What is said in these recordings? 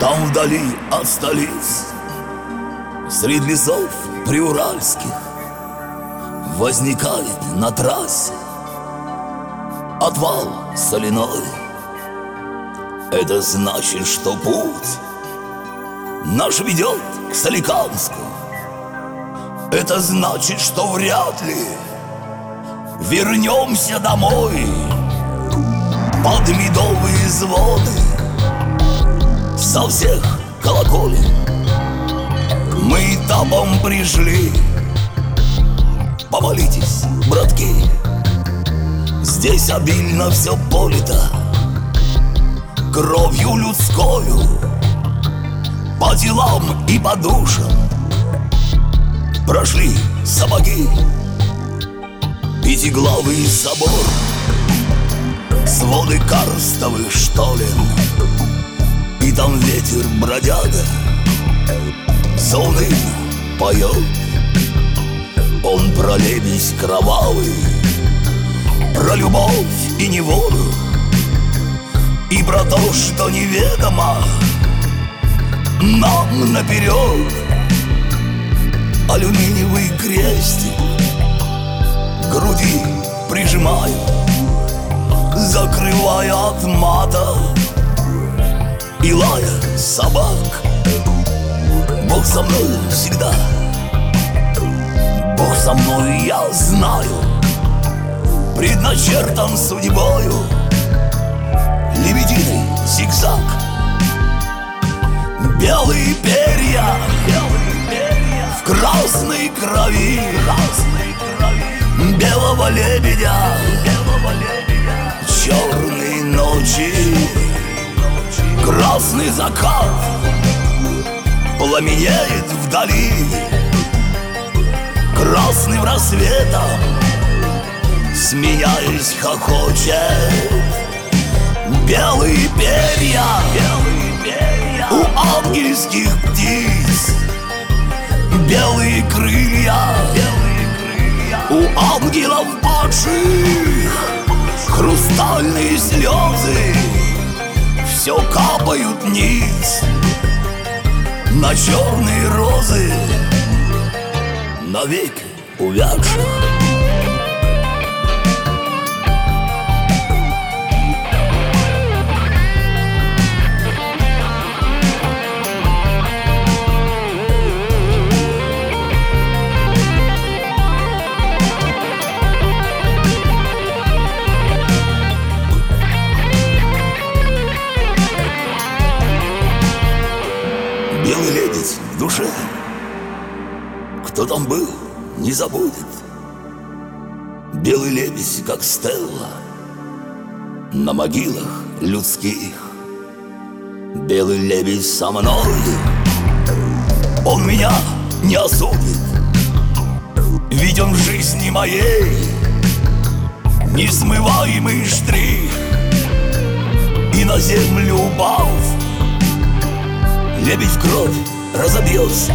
Там вдали от столиц Среди лесов приуральских Возникает на трассе Отвал соляной. Это значит, что путь Наш ведет к Соликамску. Это значит, что вряд ли Вернемся домой Под медовые звоны Со всех колоколен Мы этапом пришли. Помолитесь, братки. Здесь обильно все полито. Кровью людскою По делам и по душам. Прошли сапоги Пятиглавый собор. Своды карстовых штолен И там ветер бродяга. Заунывно поет. Он про лебедь кровавый Про любовь и неволю И про то, что неведомо Нам наперед. Алюминиевый крестик груди прижимаю Закрывая от мата И лая собак. Бог со мной всегда. Бог со мной, я знаю. Предначертан судьбою. Лебединый зигзаг. Белые перья, белые перья В красной крови, красной крови Белого лебедя, белого лебедя Черные ночи, красный закат Пламенеет вдали. Красным рассветом Сменяясь хохочет Белые перья, белые перья У ангельских птиц Белые крылья, белые крылья У ангелов падших Хрустальные слезы Все капают вниз. На черные розы Навеки увядших Кто там был, не забудет. Белый лебедь, как стелла На могилах людских. Белый лебедь со мной Он меня не осудит. Ведь он в жизни моей Несмываемый штрих. И на землю упав Лебедь в кровь разобьется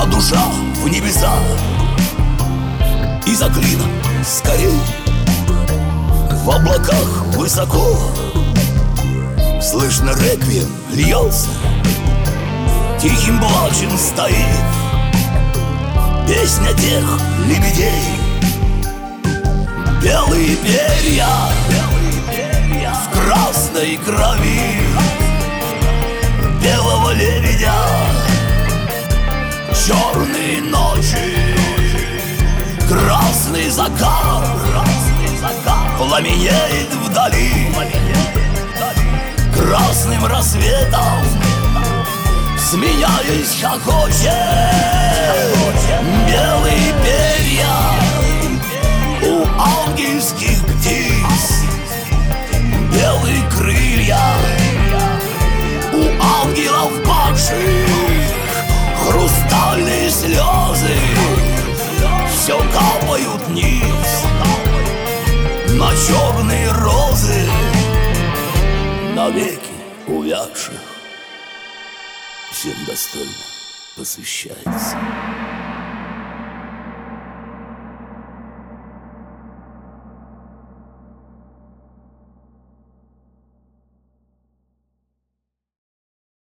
А душа в небеса И за клином скорей. В облаках высоко. Слышно реквием льется. Тихим плачем стоит. Песня тех лебедей. Белые перья, белые перья. В красной крови. Белого лебедя Черные ночи. Красный закат, красный закат Пламенеет вдали, Красным рассветом Сменяясь хохочет Белые перья Навеки увядших Всем достойно посвящается